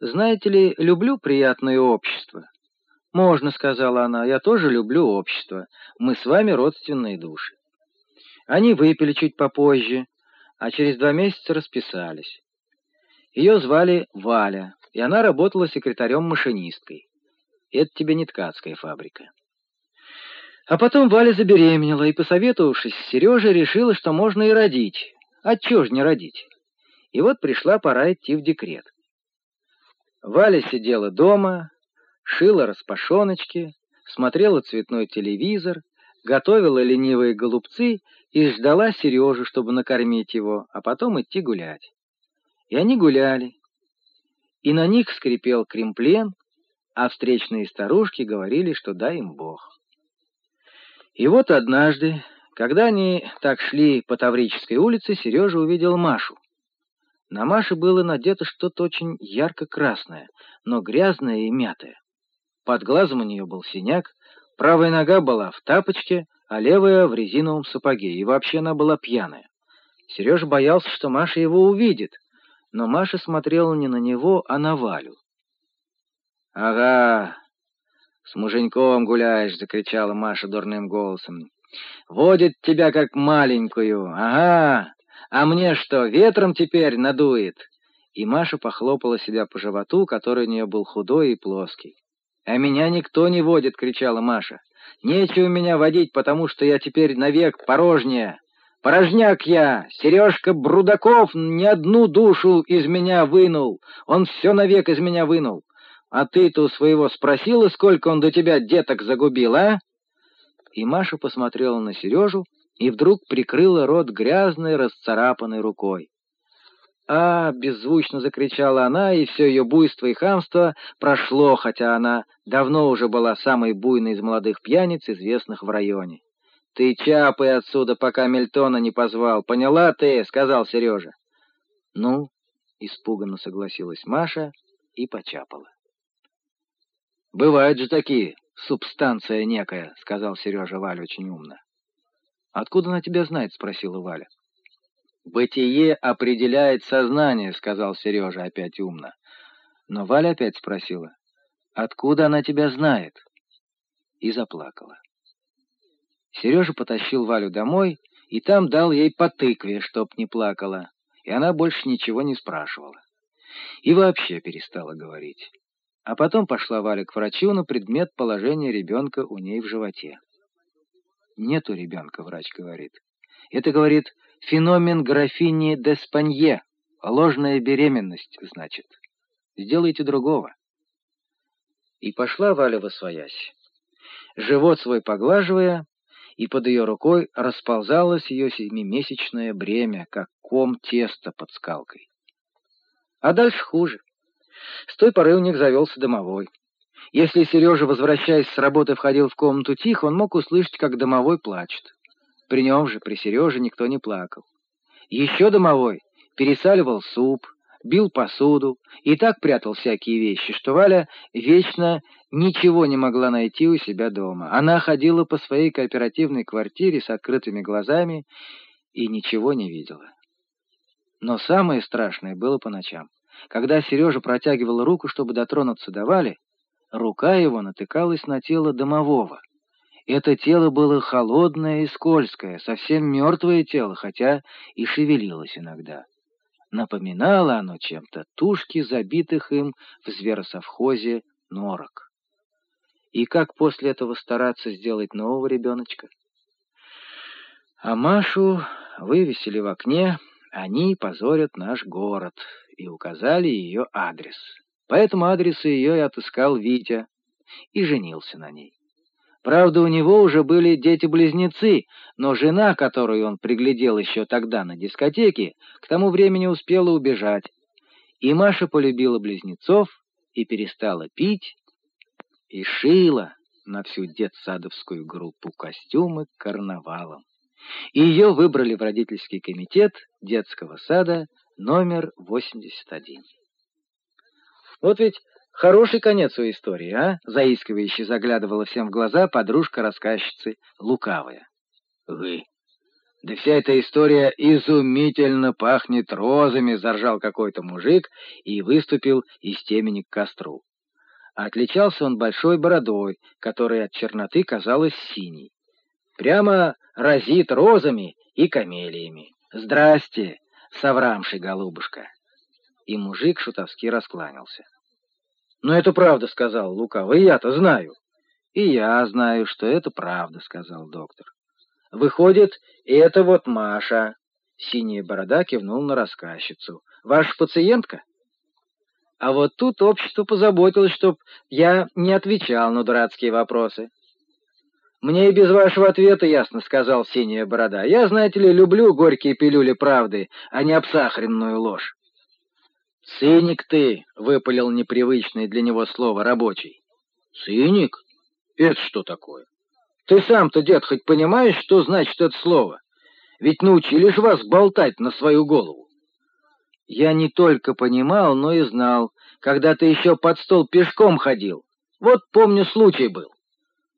Знаете ли, люблю приятное общество. Можно, сказала она, я тоже люблю общество. Мы с вами родственные души. Они выпили чуть попозже, а через два месяца расписались. Ее звали Валя, и она работала секретарем-машинисткой. Это тебе не ткацкая фабрика. А потом Валя забеременела и, посоветовавшись с Сережей, решила, что можно и родить. А чего ж не родить? И вот пришла пора идти в декрет. Валя сидела дома, шила распашоночки, смотрела цветной телевизор, готовила ленивые голубцы и ждала Сережу, чтобы накормить его, а потом идти гулять. И они гуляли. И на них скрипел кремплен, а встречные старушки говорили, что дай им Бог. И вот однажды, когда они так шли по Таврической улице, Сережа увидел Машу. На Маше было надето что-то очень ярко-красное, но грязное и мятое. Под глазом у нее был синяк, правая нога была в тапочке, а левая в резиновом сапоге, и вообще она была пьяная. Сережа боялся, что Маша его увидит, но Маша смотрела не на него, а на Валю. «Ага, с муженьком гуляешь!» — закричала Маша дурным голосом. «Водит тебя как маленькую! Ага! А мне что, ветром теперь надует?» И Маша похлопала себя по животу, который у нее был худой и плоский. «А меня никто не водит!» — кричала Маша. «Нечего меня водить, потому что я теперь навек порожняя!» Порожняк я, Сережка Брудаков ни одну душу из меня вынул, он все навек из меня вынул. А ты-то у своего спросила, сколько он до тебя деток загубил, а?» И Маша посмотрела на Сережу и вдруг прикрыла рот грязной, расцарапанной рукой. «А!» — беззвучно закричала она, и все ее буйство и хамство прошло, хотя она давно уже была самой буйной из молодых пьяниц, известных в районе. «Ты чапай отсюда, пока Мельтона не позвал. Поняла ты?» — сказал Сережа. «Ну?» — испуганно согласилась Маша и почапала. «Бывают же такие, субстанция некая», — сказал Сережа Валя очень умно. «Откуда она тебя знает?» — спросила Валя. «Бытие определяет сознание», — сказал Сережа опять умно. Но Валя опять спросила, «Откуда она тебя знает?» И заплакала. Сережа потащил Валю домой и там дал ей по тыкве, чтоб не плакала, и она больше ничего не спрашивала. И вообще перестала говорить. А потом пошла Валя к врачу на предмет положения ребенка у ней в животе. «Нету ребенка», — врач говорит. «Это, — говорит, — феномен графини де Спанье, ложная беременность, значит. Сделайте другого». И пошла Валя во своясь. Живот свой поглаживая, и под ее рукой расползалось ее семимесячное бремя, как ком теста под скалкой. А дальше хуже. С той поры у них завелся домовой. Если Сережа, возвращаясь с работы, входил в комнату тихо, он мог услышать, как домовой плачет. При нем же, при Сереже, никто не плакал. Еще домовой пересаливал суп, бил посуду и так прятал всякие вещи, что Валя вечно ничего не могла найти у себя дома. Она ходила по своей кооперативной квартире с открытыми глазами и ничего не видела. Но самое страшное было по ночам. Когда Сережа протягивал руку, чтобы дотронуться до Вали, рука его натыкалась на тело домового. Это тело было холодное и скользкое, совсем мертвое тело, хотя и шевелилось иногда. Напоминало оно чем-то тушки, забитых им в зверосовхозе норок. И как после этого стараться сделать нового ребеночка? А Машу вывесили в окне, они позорят наш город, и указали ее адрес. По этому адресу ее и отыскал Витя, и женился на ней. Правда, у него уже были дети-близнецы, но жена, которую он приглядел еще тогда на дискотеке, к тому времени успела убежать. И Маша полюбила близнецов и перестала пить, и шила на всю детсадовскую группу костюмы к карнавалам. Ее выбрали в родительский комитет детского сада номер 81. Вот ведь Хороший конец у истории, а? Заискивающе заглядывала всем в глаза подружка рассказчицы, лукавая. Вы, Да вся эта история изумительно пахнет розами, заржал какой-то мужик и выступил из темени к костру. Отличался он большой бородой, которая от черноты казалась синей. Прямо разит розами и камелиями. «Здрасте, соврамший голубушка!» И мужик шутовски раскланялся. «Но это правда», — сказал Лукавый, — «я-то знаю». «И я знаю, что это правда», — сказал доктор. «Выходит, это вот Маша». Синяя борода кивнул на рассказчицу. «Ваша пациентка?» А вот тут общество позаботилось, чтоб я не отвечал на дурацкие вопросы. «Мне и без вашего ответа ясно», — сказал синяя борода. «Я, знаете ли, люблю горькие пилюли правды, а не обсахаренную ложь». «Циник ты», — выпалил непривычное для него слово рабочий. «Циник? Это что такое? Ты сам-то, дед, хоть понимаешь, что значит это слово? Ведь научили ж вас болтать на свою голову». «Я не только понимал, но и знал, когда ты еще под стол пешком ходил. Вот, помню, случай был.